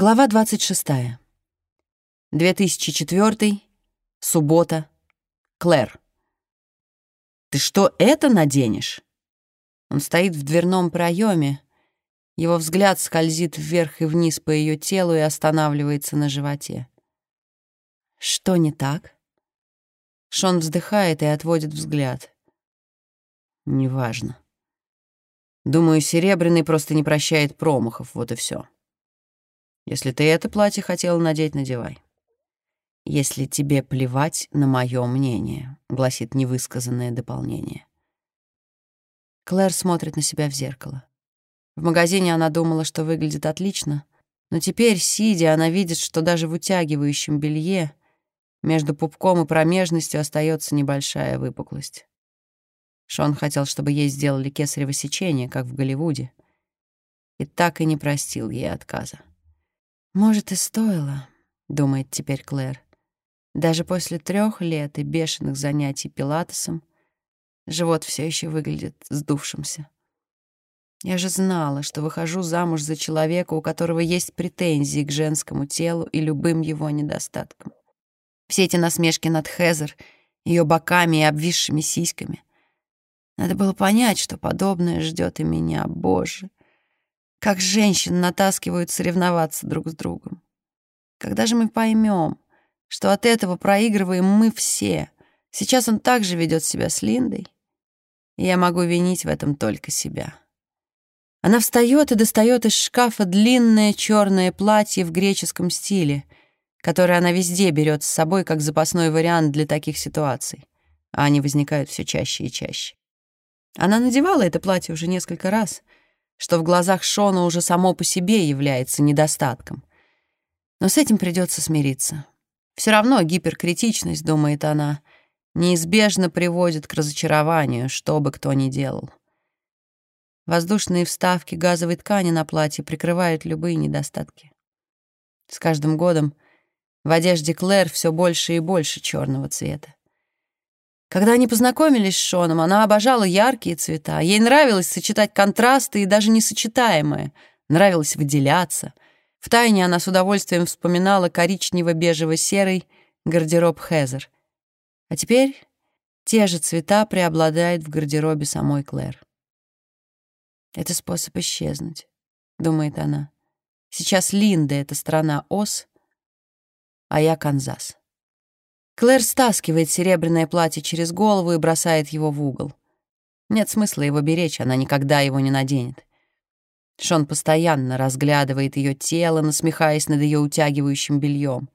Глава 26. 2004. Суббота. Клэр. «Ты что, это наденешь?» Он стоит в дверном проеме. Его взгляд скользит вверх и вниз по ее телу и останавливается на животе. «Что не так?» Шон вздыхает и отводит взгляд. «Неважно. Думаю, Серебряный просто не прощает промахов, вот и все. Если ты это платье хотела надеть, надевай. Если тебе плевать на мое мнение, гласит невысказанное дополнение. Клэр смотрит на себя в зеркало. В магазине она думала, что выглядит отлично, но теперь, сидя, она видит, что даже в утягивающем белье между пупком и промежностью остается небольшая выпуклость. Шон хотел, чтобы ей сделали кесарево сечение, как в Голливуде, и так и не простил ей отказа. «Может, и стоило», — думает теперь Клэр. Даже после трех лет и бешеных занятий пилатесом живот все еще выглядит сдувшимся. Я же знала, что выхожу замуж за человека, у которого есть претензии к женскому телу и любым его недостаткам. Все эти насмешки над Хезер, ее боками и обвисшими сиськами. Надо было понять, что подобное ждет и меня, Боже. Как женщин натаскивают соревноваться друг с другом. Когда же мы поймем, что от этого проигрываем мы все? Сейчас он также ведет себя с Линдой, и я могу винить в этом только себя. Она встает и достает из шкафа длинное черное платье в греческом стиле, которое она везде берет с собой как запасной вариант для таких ситуаций, а они возникают все чаще и чаще. Она надевала это платье уже несколько раз — что в глазах Шона уже само по себе является недостатком. Но с этим придется смириться. Все равно гиперкритичность, думает она, неизбежно приводит к разочарованию, что бы кто ни делал. Воздушные вставки газовой ткани на платье прикрывают любые недостатки. С каждым годом в одежде Клэр все больше и больше черного цвета. Когда они познакомились с Шоном, она обожала яркие цвета. Ей нравилось сочетать контрасты и даже несочетаемые. Нравилось выделяться. Втайне она с удовольствием вспоминала коричнево-бежево-серый гардероб Хезер. А теперь те же цвета преобладают в гардеробе самой Клэр. «Это способ исчезнуть», — думает она. «Сейчас Линда — это страна Ос, а я Канзас». Клэр стаскивает серебряное платье через голову и бросает его в угол. Нет смысла его беречь, она никогда его не наденет. Шон постоянно разглядывает ее тело, насмехаясь над ее утягивающим бельем.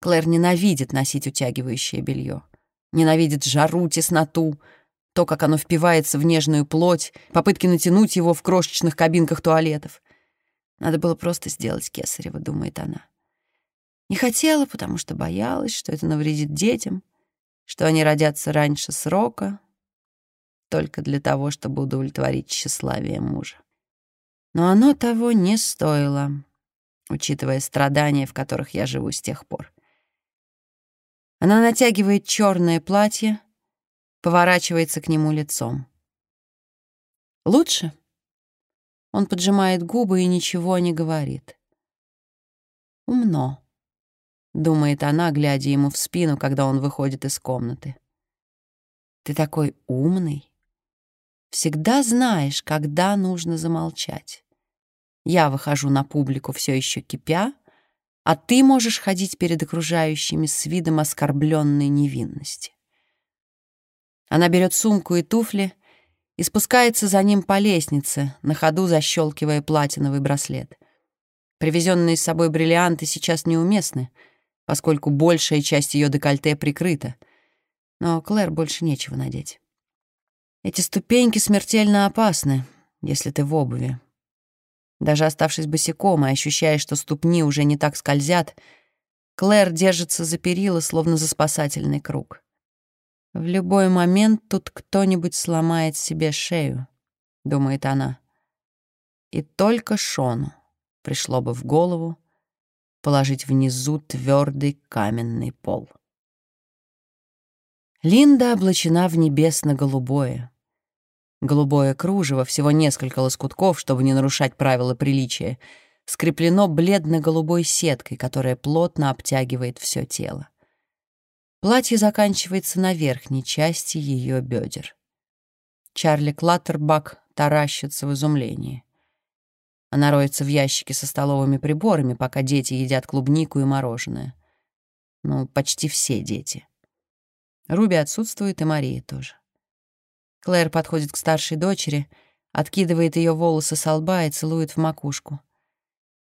Клэр ненавидит носить утягивающее белье. Ненавидит жару, тесноту, то, как оно впивается в нежную плоть, попытки натянуть его в крошечных кабинках туалетов. Надо было просто сделать кесарево, думает она. Не хотела, потому что боялась, что это навредит детям, что они родятся раньше срока, только для того, чтобы удовлетворить тщеславие мужа. Но оно того не стоило, учитывая страдания, в которых я живу с тех пор. Она натягивает черное платье, поворачивается к нему лицом. «Лучше?» Он поджимает губы и ничего не говорит. «Умно» думает она, глядя ему в спину, когда он выходит из комнаты. Ты такой умный. Всегда знаешь, когда нужно замолчать. Я выхожу на публику все еще кипя, а ты можешь ходить перед окружающими с видом оскорбленной невинности. Она берет сумку и туфли и спускается за ним по лестнице, на ходу защелкивая платиновый браслет. Привезенные с собой бриллианты сейчас неуместны — поскольку большая часть ее декольте прикрыта. Но Клэр больше нечего надеть. Эти ступеньки смертельно опасны, если ты в обуви. Даже оставшись босиком и ощущая, что ступни уже не так скользят, Клэр держится за перила, словно за спасательный круг. В любой момент тут кто-нибудь сломает себе шею, думает она. И только Шону пришло бы в голову, положить внизу твердый каменный пол. Линда облачена в небесно-голубое. Голубое кружево, всего несколько лоскутков, чтобы не нарушать правила приличия, скреплено бледно-голубой сеткой, которая плотно обтягивает все тело. Платье заканчивается на верхней части ее бедер. Чарли Клаттербак таращится в изумлении. Она роется в ящике со столовыми приборами, пока дети едят клубнику и мороженое. Ну, почти все дети. Руби отсутствует, и Мария тоже. Клэр подходит к старшей дочери, откидывает ее волосы со лба и целует в макушку.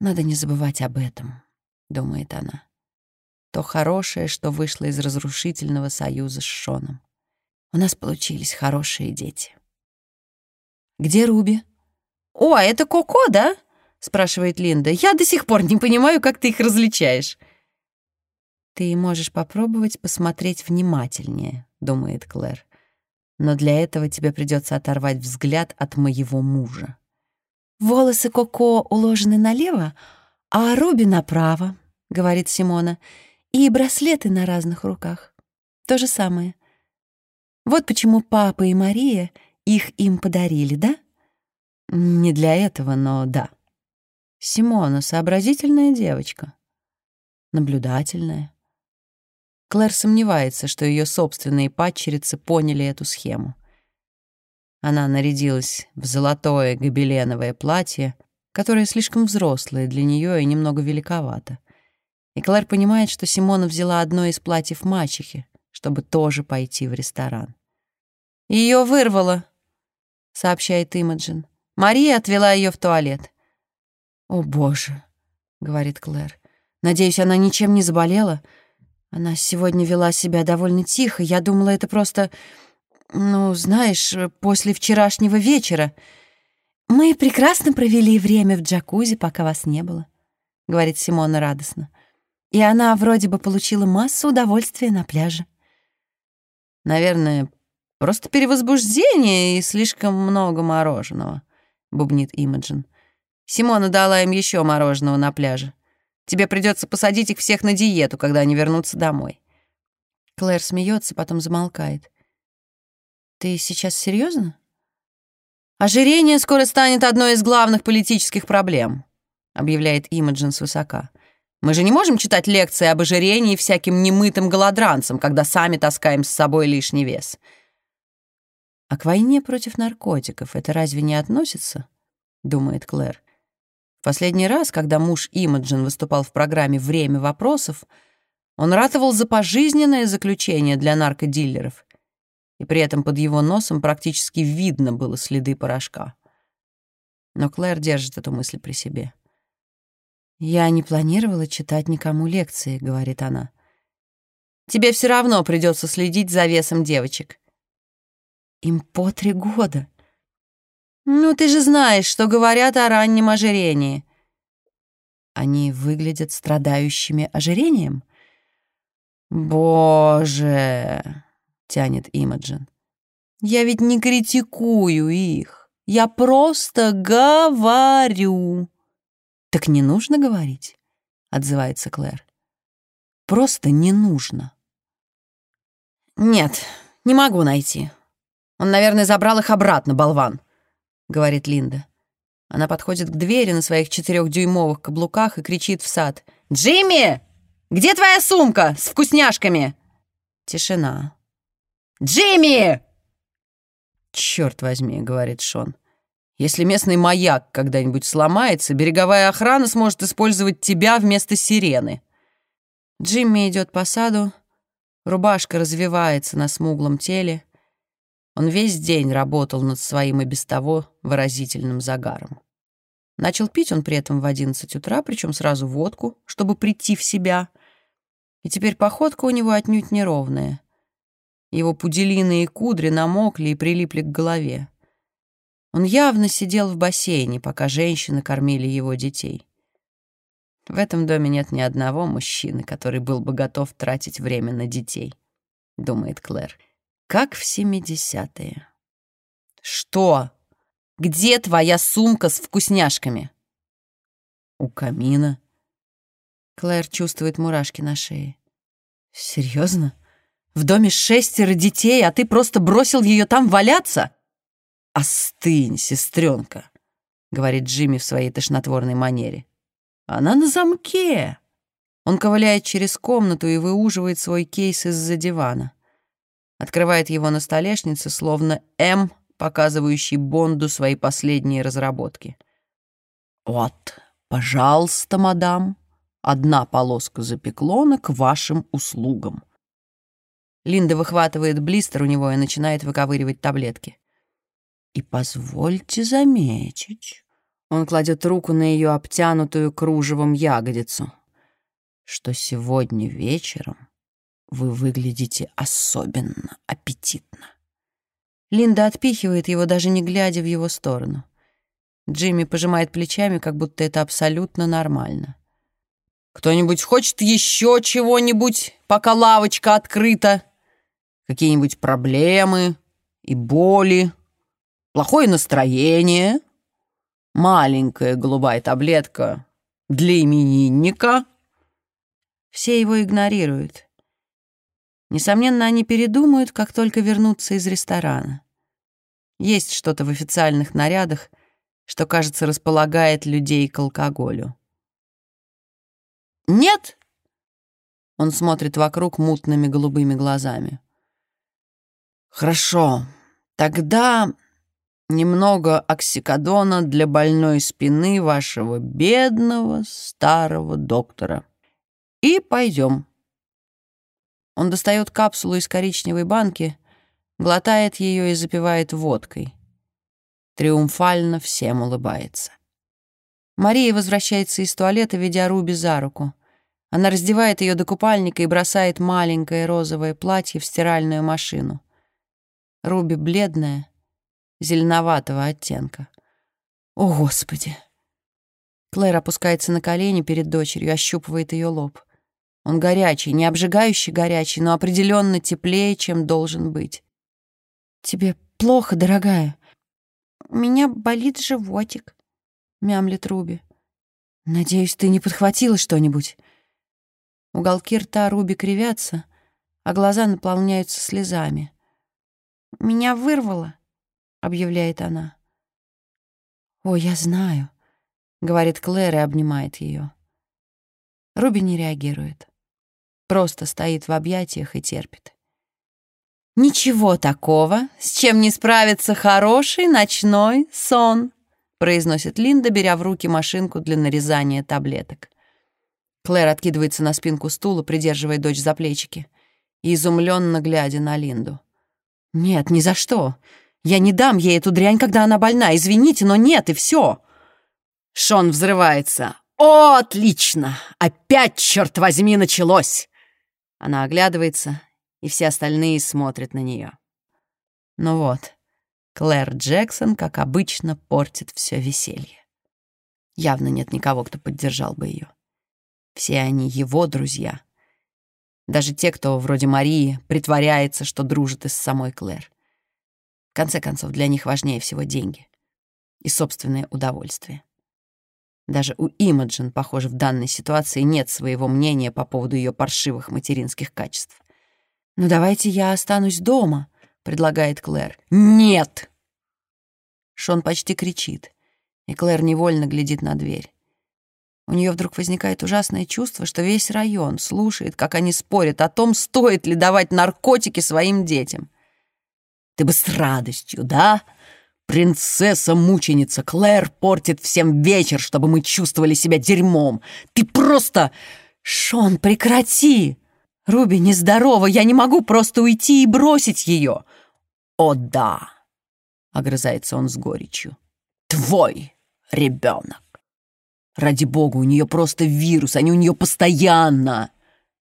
«Надо не забывать об этом», — думает она то хорошее, что вышло из разрушительного союза с Шоном. У нас получились хорошие дети. «Где Руби?» «О, это Коко, да?» — спрашивает Линда. «Я до сих пор не понимаю, как ты их различаешь». «Ты можешь попробовать посмотреть внимательнее», — думает Клэр. «Но для этого тебе придется оторвать взгляд от моего мужа». «Волосы Коко уложены налево, а Руби направо», — говорит Симона. И браслеты на разных руках. То же самое. Вот почему папа и Мария их им подарили, да? Не для этого, но да. Симона — сообразительная девочка. Наблюдательная. Клэр сомневается, что ее собственные падчерицы поняли эту схему. Она нарядилась в золотое гобеленовое платье, которое слишком взрослое для нее и немного великовато — и Клэр понимает, что Симона взяла одно из платьев мачехи, чтобы тоже пойти в ресторан. Ее вырвало», — сообщает Имаджин. Мария отвела ее в туалет. «О, боже», — говорит Клэр. «Надеюсь, она ничем не заболела. Она сегодня вела себя довольно тихо. Я думала, это просто, ну, знаешь, после вчерашнего вечера. Мы прекрасно провели время в джакузи, пока вас не было», — говорит Симона радостно и она вроде бы получила массу удовольствия на пляже. «Наверное, просто перевозбуждение и слишком много мороженого», — бубнит Имаджин. «Симона дала им еще мороженого на пляже. Тебе придется посадить их всех на диету, когда они вернутся домой». Клэр смеется, потом замолкает. «Ты сейчас серьезно? «Ожирение скоро станет одной из главных политических проблем», — объявляет Имаджин свысока. Мы же не можем читать лекции об ожирении всяким немытым голодранцам, когда сами таскаем с собой лишний вес. А к войне против наркотиков это разве не относится? Думает Клэр. В последний раз, когда муж Имаджин выступал в программе «Время вопросов», он ратовал за пожизненное заключение для наркодиллеров, и при этом под его носом практически видно было следы порошка. Но Клэр держит эту мысль при себе. «Я не планировала читать никому лекции», — говорит она. «Тебе все равно придется следить за весом девочек». «Им по три года». «Ну, ты же знаешь, что говорят о раннем ожирении». «Они выглядят страдающими ожирением?» «Боже!» — тянет Имаджин. «Я ведь не критикую их. Я просто говорю». «Так не нужно говорить», — отзывается Клэр. «Просто не нужно». «Нет, не могу найти. Он, наверное, забрал их обратно, болван», — говорит Линда. Она подходит к двери на своих четырехдюймовых каблуках и кричит в сад. «Джимми! Где твоя сумка с вкусняшками?» Тишина. «Джимми!» «Черт возьми», — говорит Шон. Если местный маяк когда-нибудь сломается, береговая охрана сможет использовать тебя вместо сирены. Джимми идет по саду, рубашка развивается на смуглом теле. Он весь день работал над своим и без того выразительным загаром. Начал пить он при этом в одиннадцать утра, причем сразу водку, чтобы прийти в себя. И теперь походка у него отнюдь неровная. Его пуделиные кудри намокли и прилипли к голове. Он явно сидел в бассейне, пока женщины кормили его детей. В этом доме нет ни одного мужчины, который был бы готов тратить время на детей, думает Клэр. Как в семидесятые. Что? Где твоя сумка с вкусняшками? У камина. Клэр чувствует мурашки на шее. Серьезно? В доме шестеро детей, а ты просто бросил ее там валяться? «Остынь, сестренка», — говорит Джимми в своей тошнотворной манере. Она на замке!» Он ковыляет через комнату и выуживает свой кейс из-за дивана. Открывает его на столешнице, словно М, показывающий Бонду свои последние разработки. «Вот, пожалуйста, мадам, одна полоска запеклона к вашим услугам». Линда выхватывает блистер у него и начинает выковыривать таблетки. «И позвольте заметить...» Он кладет руку на ее обтянутую кружевом ягодицу что сегодня вечером вы выглядите особенно аппетитно. Линда отпихивает его, даже не глядя в его сторону. Джимми пожимает плечами, как будто это абсолютно нормально. «Кто-нибудь хочет еще чего-нибудь, пока лавочка открыта? Какие-нибудь проблемы и боли? Плохое настроение? Маленькая голубая таблетка для именинника?» Все его игнорируют. Несомненно, они передумают, как только вернутся из ресторана. Есть что-то в официальных нарядах, что, кажется, располагает людей к алкоголю. «Нет!» Он смотрит вокруг мутными голубыми глазами. «Хорошо, тогда немного оксикодона для больной спины вашего бедного старого доктора». И пойдем. Он достает капсулу из коричневой банки, глотает ее и запивает водкой. Триумфально всем улыбается. Мария возвращается из туалета, ведя Руби за руку. Она раздевает ее до купальника и бросает маленькое розовое платье в стиральную машину. Руби бледная, зеленоватого оттенка. О, Господи! Клэр опускается на колени перед дочерью, ощупывает ее лоб. Он горячий, не обжигающий горячий, но определенно теплее, чем должен быть. «Тебе плохо, дорогая?» «У меня болит животик», — мямлит Руби. «Надеюсь, ты не подхватила что-нибудь?» Уголки рта Руби кривятся, а глаза наполняются слезами. «Меня вырвало», — объявляет она. «О, я знаю», — говорит Клэр и обнимает ее. Руби не реагирует просто стоит в объятиях и терпит. «Ничего такого, с чем не справится хороший ночной сон», произносит Линда, беря в руки машинку для нарезания таблеток. Клэр откидывается на спинку стула, придерживая дочь за плечики, изумленно глядя на Линду. «Нет, ни за что. Я не дам ей эту дрянь, когда она больна. Извините, но нет, и все. Шон взрывается. «О, отлично! Опять, черт возьми, началось!» Она оглядывается, и все остальные смотрят на нее. Ну вот, Клэр Джексон, как обычно, портит все веселье. Явно нет никого, кто поддержал бы ее. Все они его друзья. Даже те, кто, вроде Марии, притворяется, что дружит и с самой Клэр. В конце концов, для них важнее всего деньги и собственное удовольствие. Даже у Имаджин, похоже, в данной ситуации нет своего мнения по поводу ее паршивых материнских качеств. «Ну давайте я останусь дома», — предлагает Клэр. «Нет!» Шон почти кричит, и Клэр невольно глядит на дверь. У нее вдруг возникает ужасное чувство, что весь район слушает, как они спорят о том, стоит ли давать наркотики своим детям. «Ты бы с радостью, да?» Принцесса-мученица Клэр портит всем вечер, чтобы мы чувствовали себя дерьмом. Ты просто... Шон, прекрати! Руби нездорова, я не могу просто уйти и бросить ее. О, да, огрызается он с горечью. Твой ребенок. Ради бога, у нее просто вирус, они у нее постоянно.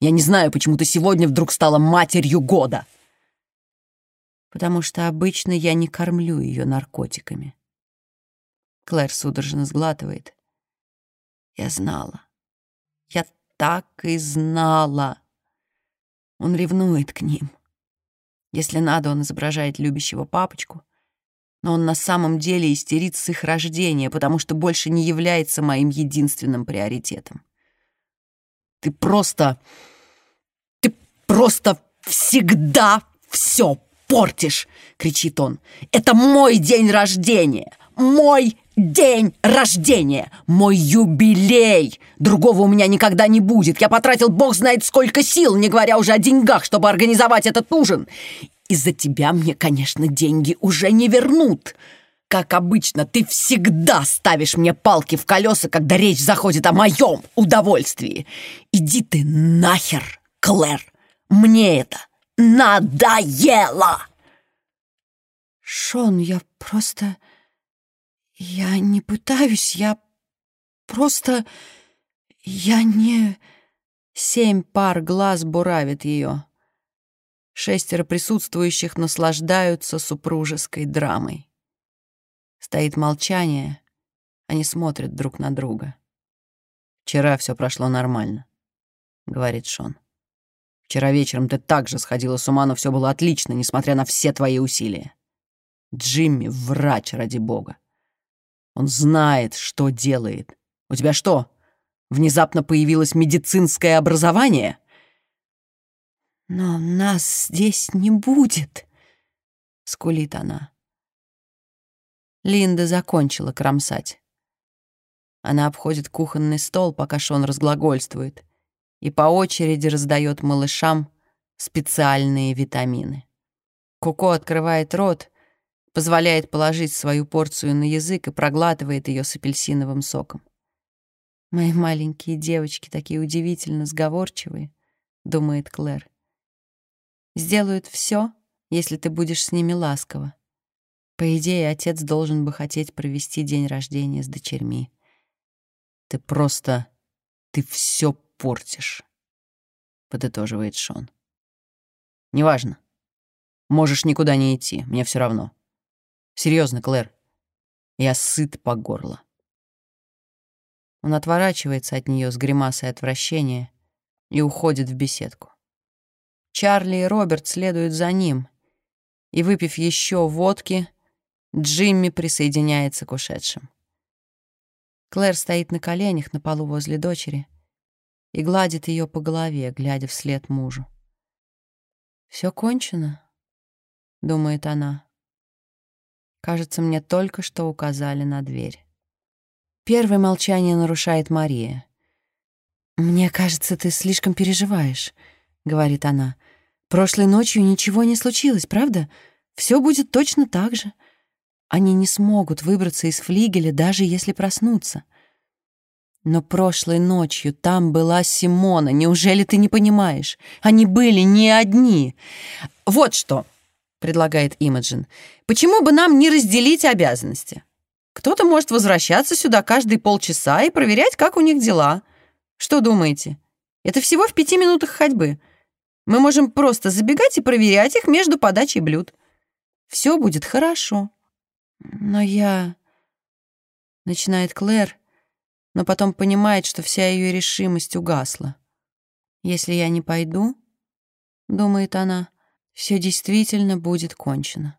Я не знаю, почему ты сегодня вдруг стала матерью года потому что обычно я не кормлю ее наркотиками. Клэр судорожно сглатывает. Я знала. Я так и знала. Он ревнует к ним. Если надо, он изображает любящего папочку, но он на самом деле истерит с их рождения, потому что больше не является моим единственным приоритетом. Ты просто... Ты просто всегда все портишь!» — кричит он. «Это мой день рождения! Мой день рождения, мой юбилей. Другого у меня никогда не будет. Я потратил бог знает сколько сил, не говоря уже о деньгах, чтобы организовать этот ужин. Из-за тебя мне, конечно, деньги уже не вернут. Как обычно, ты всегда ставишь мне палки в колеса, когда речь заходит о моем удовольствии. Иди ты нахер, Клэр. Мне это надоело. Шон, я просто... Я не пытаюсь, я просто... Я не... Семь пар глаз буравит ее. Шестеро присутствующих наслаждаются супружеской драмой. Стоит молчание, они смотрят друг на друга. «Вчера все прошло нормально», — говорит Шон. «Вчера вечером ты также сходила с ума, но все было отлично, несмотря на все твои усилия. Джимми — врач, ради бога. Он знает, что делает. У тебя что, внезапно появилось медицинское образование?» «Но нас здесь не будет», — скулит она. Линда закончила кромсать. Она обходит кухонный стол, пока Шон разглагольствует, и по очереди раздает малышам специальные витамины. Коко открывает рот, позволяет положить свою порцию на язык и проглатывает ее с апельсиновым соком. «Мои маленькие девочки такие удивительно сговорчивые», — думает Клэр сделают все, если ты будешь с ними ласково. По идее, отец должен бы хотеть провести день рождения с дочерьми. Ты просто... ты все портишь, — подытоживает Шон. Неважно. Можешь никуда не идти, мне все равно. Серьезно, Клэр, я сыт по горло. Он отворачивается от нее с гримасой отвращения и уходит в беседку. Чарли и Роберт следуют за ним. И, выпив еще водки, Джимми присоединяется к ушедшим. Клэр стоит на коленях на полу возле дочери и гладит ее по голове, глядя вслед мужу. Все кончено», — думает она. «Кажется, мне только что указали на дверь». Первое молчание нарушает Мария. «Мне кажется, ты слишком переживаешь», — говорит она. Прошлой ночью ничего не случилось, правда? Все будет точно так же. Они не смогут выбраться из флигеля, даже если проснутся. Но прошлой ночью там была Симона. Неужели ты не понимаешь? Они были не одни. Вот что, предлагает Имаджин. Почему бы нам не разделить обязанности? Кто-то может возвращаться сюда каждые полчаса и проверять, как у них дела. Что думаете? Это всего в пяти минутах ходьбы. Мы можем просто забегать и проверять их между подачей блюд. Все будет хорошо. Но я... Начинает Клэр, но потом понимает, что вся ее решимость угасла. Если я не пойду, думает она, все действительно будет кончено.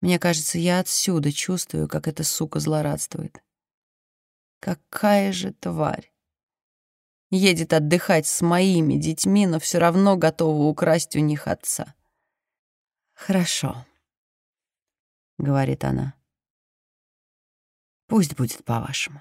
Мне кажется, я отсюда чувствую, как эта сука злорадствует. Какая же тварь! едет отдыхать с моими детьми, но все равно готова украсть у них отца. «Хорошо», — говорит она. «Пусть будет по-вашему».